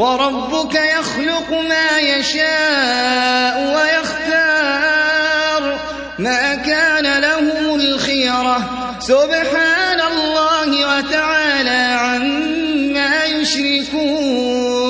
وَرَبُّكَ يَخْلُقُ مَا يَشَاءُ وَيَخْتَارُ ۗ مَا كَانَ لَهُمُ الْخِيَرَةُ ۚ. سُبْحَانَ اللَّهِ وَتَعَالَىٰ عَمَّا يُشْرِكُونَ.